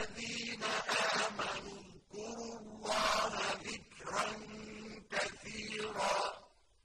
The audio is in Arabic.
الَّذِي